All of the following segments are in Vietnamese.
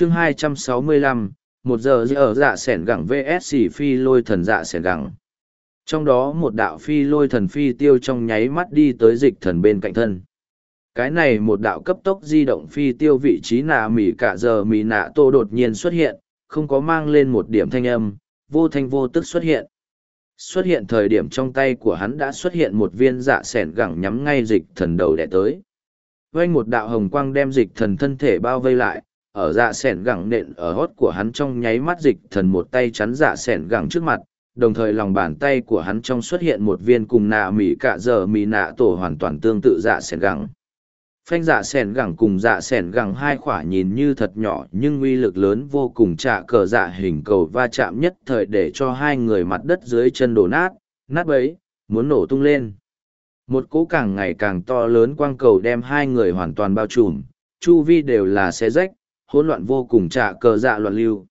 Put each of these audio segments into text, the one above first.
chương 265, một giờ ở dạ sẻn gẳng vs phi lôi thần dạ sẻn gẳng. Trong đó một đạo phi lôi thần phi tiêu trong nháy mắt đi tới dịch thần bên cạnh thân. Cái này một đạo cấp tốc di động phi tiêu vị trí nạ mỉ cả giờ mỉ nạ tô đột nhiên xuất hiện, không có mang lên một điểm thanh âm, vô thanh vô tức xuất hiện. Xuất hiện thời điểm trong tay của hắn đã xuất hiện một viên dạ sẻn gẳng nhắm ngay dịch thần đầu đẻ tới. Vanh một đạo hồng quang đem dịch thần thân thể bao vây lại, ở dạ sẻn gẳng nện ở hót của hắn trong nháy mắt dịch thần một tay chắn dạ sẻn gẳng trước mặt, đồng thời lòng bàn tay của hắn trong xuất hiện một viên cùng nạ mỉ cạ giờ mỉ nạ tổ hoàn toàn tương tự dạ sẻn gẳng. Phanh dạ sẻn gẳng cùng dạ sẻn gẳng hai khỏa nhìn như thật nhỏ nhưng uy lực lớn vô cùng trả cờ dạ hình cầu va chạm nhất thời để cho hai người mặt đất dưới chân đổ nát nát bấy muốn nổ tung lên. Một cỗ càng ngày càng to lớn quang cầu đem hai người hoàn toàn bao trùm chu vi đều là xe rách hỗn loạn vô cùng trả cờ dạ loạn lưu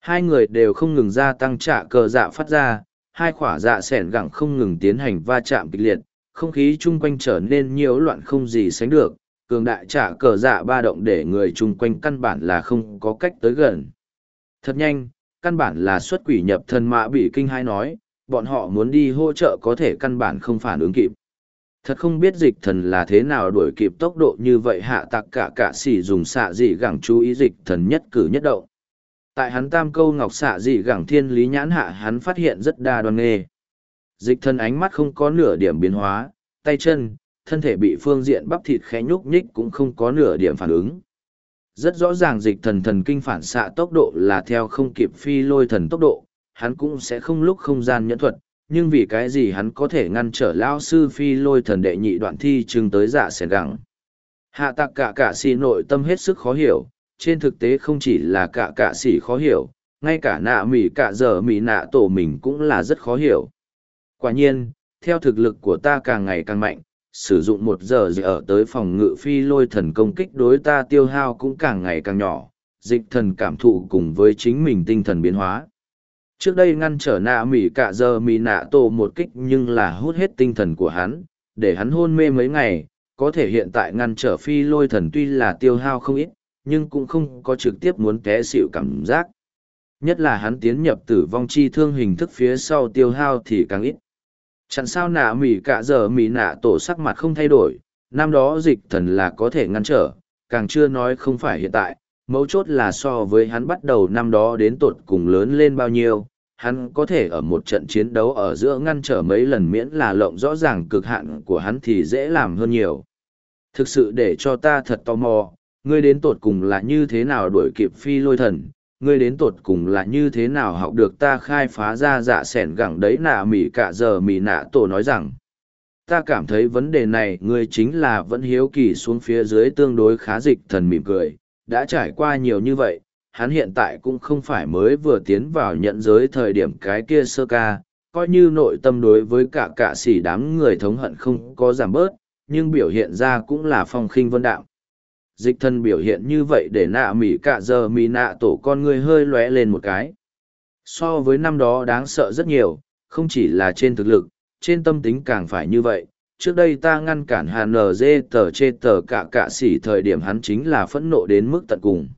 hai người đều không ngừng gia tăng trả cờ dạ phát ra hai khỏa dạ sẻn gẳng không ngừng tiến hành va chạm kịch liệt không khí chung quanh trở nên nhiễu loạn không gì sánh được cường đại trả cờ dạ ba động để người chung quanh căn bản là không có cách tới gần. Thật nhanh, căn bản là xuất quỷ nhập thần mã bị kinh hai nói, bọn họ muốn đi hỗ trợ có thể căn bản không phản ứng kịp. Thật không biết dịch thần là thế nào đuổi kịp tốc độ như vậy hạ tặc cả cả xỉ dùng xạ dị gẳng chú ý dịch thần nhất cử nhất động. Tại hắn tam câu ngọc xạ dị gẳng thiên lý nhãn hạ hắn phát hiện rất đa đoan nghề. Dịch thần ánh mắt không có nửa điểm biến hóa, tay chân, thân thể bị phương diện bắp thịt khẽ nhúc nhích cũng không có nửa điểm phản ứng. Rất rõ ràng dịch thần thần kinh phản xạ tốc độ là theo không kịp phi lôi thần tốc độ, hắn cũng sẽ không lúc không gian nhẫn thuật, nhưng vì cái gì hắn có thể ngăn trở Lão sư phi lôi thần đệ nhị đoạn thi chừng tới dạ sẻn gẳng. Hạ tạc cả cả xì nội tâm hết sức khó hiểu, trên thực tế không chỉ là cả cả xì khó hiểu, ngay cả nạ mỉ cả giờ mỉ nạ tổ mình cũng là rất khó hiểu. Quả nhiên, theo thực lực của ta càng ngày càng mạnh, sử dụng một giờ gì ở tới phòng ngự phi lôi thần công kích đối ta tiêu hao cũng càng ngày càng nhỏ, dịch thần cảm thụ cùng với chính mình tinh thần biến hóa. Trước đây ngăn trở nạ mỉ cả giờ mỉ nạ tổ một kích nhưng là hút hết tinh thần của hắn, để hắn hôn mê mấy ngày, có thể hiện tại ngăn trở phi lôi thần tuy là tiêu hao không ít, nhưng cũng không có trực tiếp muốn té xịu cảm giác. Nhất là hắn tiến nhập tử vong chi thương hình thức phía sau tiêu hao thì càng ít. Chẳng sao nạ mỉ cả giờ mỉ nạ tổ sắc mặt không thay đổi, năm đó dịch thần là có thể ngăn trở, càng chưa nói không phải hiện tại, mấu chốt là so với hắn bắt đầu năm đó đến tột cùng lớn lên bao nhiêu, hắn có thể ở một trận chiến đấu ở giữa ngăn trở mấy lần miễn là lộng rõ ràng cực hạn của hắn thì dễ làm hơn nhiều. Thực sự để cho ta thật tò mò, ngươi đến tột cùng là như thế nào đuổi kịp phi lôi thần, ngươi đến tột cùng là như thế nào học được ta khai phá ra dạ sẻn gẳng đấy nạ mỉ cả giờ mỉ nạ tổ nói rằng ta cảm thấy vấn đề này ngươi chính là vẫn hiếu kỳ xuống phía dưới tương đối khá dịch thần mỉm cười đã trải qua nhiều như vậy, hắn hiện tại cũng không phải mới vừa tiến vào nhận giới thời điểm cái kia sơ ca, coi như nội tâm đối với cả cả xỉ đám người thống hận không có giảm bớt, nhưng biểu hiện ra cũng là phong khinh vân đạo dịch thân biểu hiện như vậy để nạ mỉ cả giờ mỉ nạ tổ con người hơi lóe lên một cái. So với năm đó đáng sợ rất nhiều, không chỉ là trên thực lực, trên tâm tính càng phải như vậy trước đây ta ngăn cản hà nz tờ chê tờ cả cạ xỉ thời điểm hắn chính là phẫn nộ đến mức tận cùng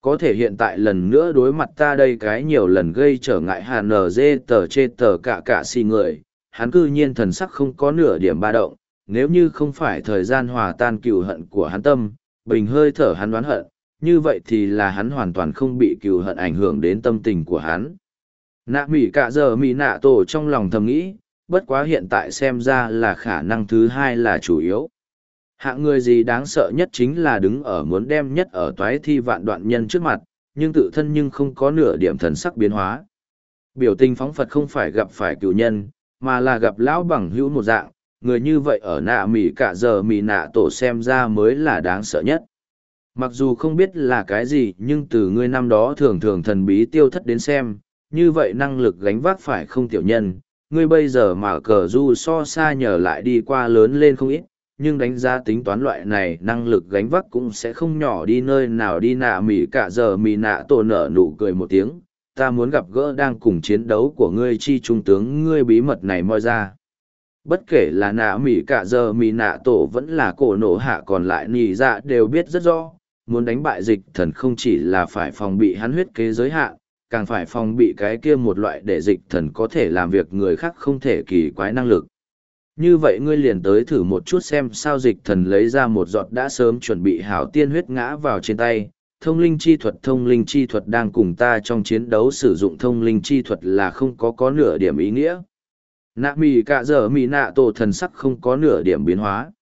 có thể hiện tại lần nữa đối mặt ta đây cái nhiều lần gây trở ngại hà nz tờ chê tờ cả cạ xỉ người hắn cư nhiên thần sắc không có nửa điểm ba động nếu như không phải thời gian hòa tan cựu hận của hắn tâm bình hơi thở hắn đoán hận, như vậy thì là hắn hoàn toàn không bị cựu hận ảnh hưởng đến tâm tình của hắn. Nạ mỉ cả giờ mỉ nạ tổ trong lòng thầm nghĩ, bất quá hiện tại xem ra là khả năng thứ hai là chủ yếu. Hạng người gì đáng sợ nhất chính là đứng ở muốn đem nhất ở toái thi vạn đoạn nhân trước mặt, nhưng tự thân nhưng không có nửa điểm thần sắc biến hóa. Biểu tình phóng Phật không phải gặp phải cựu nhân, mà là gặp lão bằng hữu một dạng, người như vậy ở nạ mỉ cả giờ mỉ nạ tổ xem ra mới là đáng sợ nhất. Mặc dù không biết là cái gì nhưng từ ngươi năm đó thường thường thần bí tiêu thất đến xem, như vậy năng lực gánh vác phải không tiểu nhân, ngươi bây giờ mà cờ du so xa nhờ lại đi qua lớn lên không ít, nhưng đánh giá tính toán loại này năng lực gánh vác cũng sẽ không nhỏ đi nơi nào đi nạ mỉ cả giờ mỉ nạ tổ nở nụ cười một tiếng, ta muốn gặp gỡ đang cùng chiến đấu của ngươi chi trung tướng ngươi bí mật này moi ra. Bất kể là nạ mỉ cả giờ mỉ nạ tổ vẫn là cổ nổ hạ còn lại nỉ dạ đều biết rất rõ muốn đánh bại dịch thần không chỉ là phải phòng bị hắn huyết kế giới hạn, càng phải phòng bị cái kia một loại để dịch thần có thể làm việc người khác không thể kỳ quái năng lực. Như vậy ngươi liền tới thử một chút xem sao dịch thần lấy ra một giọt đã sớm chuẩn bị hảo tiên huyết ngã vào trên tay. Thông linh chi thuật, thông linh chi thuật đang cùng ta trong chiến đấu sử dụng thông linh chi thuật là không có có nửa điểm ý nghĩa. Nạ mì cả giờ mì nạ tổ thần sắc không có nửa điểm biến hóa.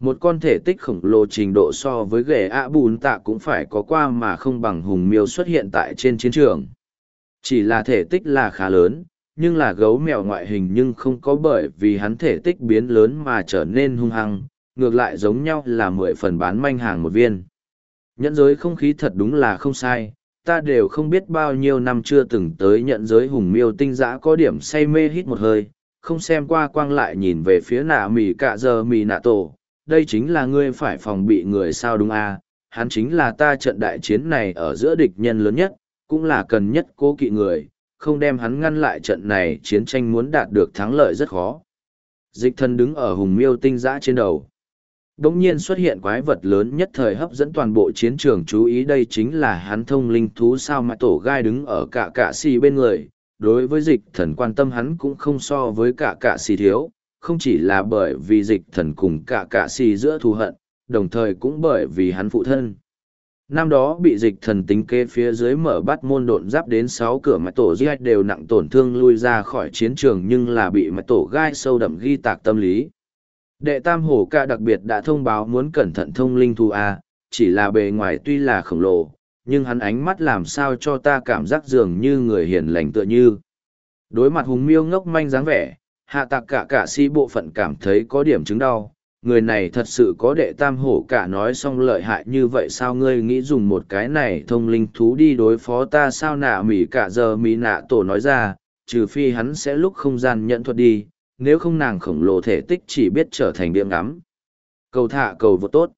Một con thể tích khổng lồ trình độ so với ghề ạ bùn tạ cũng phải có qua mà không bằng hùng miêu xuất hiện tại trên chiến trường. Chỉ là thể tích là khá lớn, nhưng là gấu mèo ngoại hình nhưng không có bởi vì hắn thể tích biến lớn mà trở nên hung hăng, ngược lại giống nhau là mười phần bán manh hàng một viên. Nhận giới không khí thật đúng là không sai, ta đều không biết bao nhiêu năm chưa từng tới nhận giới hùng miêu tinh giã có điểm say mê hít một hơi, không xem qua quang lại nhìn về phía nạ mì cạ giờ mì nạ tổ, đây chính là ngươi phải phòng bị người sao đúng à, hắn chính là ta trận đại chiến này ở giữa địch nhân lớn nhất, cũng là cần nhất cố kỵ người, không đem hắn ngăn lại trận này chiến tranh muốn đạt được thắng lợi rất khó. Dịch thần đứng ở hùng miêu tinh giã trên đầu. Đống nhiên xuất hiện quái vật lớn nhất thời hấp dẫn toàn bộ chiến trường chú ý đây chính là hắn thông linh thú sao mà tổ gai đứng ở cả cả xì bên người. Đối với dịch thần quan tâm hắn cũng không so với cả cả xì thiếu, không chỉ là bởi vì dịch thần cùng cả cả xì giữa thù hận, đồng thời cũng bởi vì hắn phụ thân năm đó bị dịch thần tính kê phía dưới mở bắt môn độn giáp đến sáu cửa mặt tổ gai đều nặng tổn thương lui ra khỏi chiến trường nhưng là bị mặt tổ gai sâu đậm ghi tạc tâm lý. Đệ tam hổ ca đặc biệt đã thông báo muốn cẩn thận thông linh thu a, chỉ là bề ngoài tuy là khổng lồ, nhưng hắn ánh mắt làm sao cho ta cảm giác dường như người hiền lành tựa như. Đối mặt hùng miêu ngốc manh dáng vẻ, hạ tạc cả cả si bộ phận cảm thấy có điểm chứng đau người này thật sự có đệ tam hổ cả nói xong lợi hại như vậy sao ngươi nghĩ dùng một cái này thông linh thú đi đối phó ta sao nạ mỉ cả giờ mỉ nạ tổ nói ra, trừ phi hắn sẽ lúc không gian nhận thuật đi, nếu không nàng khổng lồ thể tích chỉ biết trở thành điểm ngắm. Cầu thả cầu vô tốt.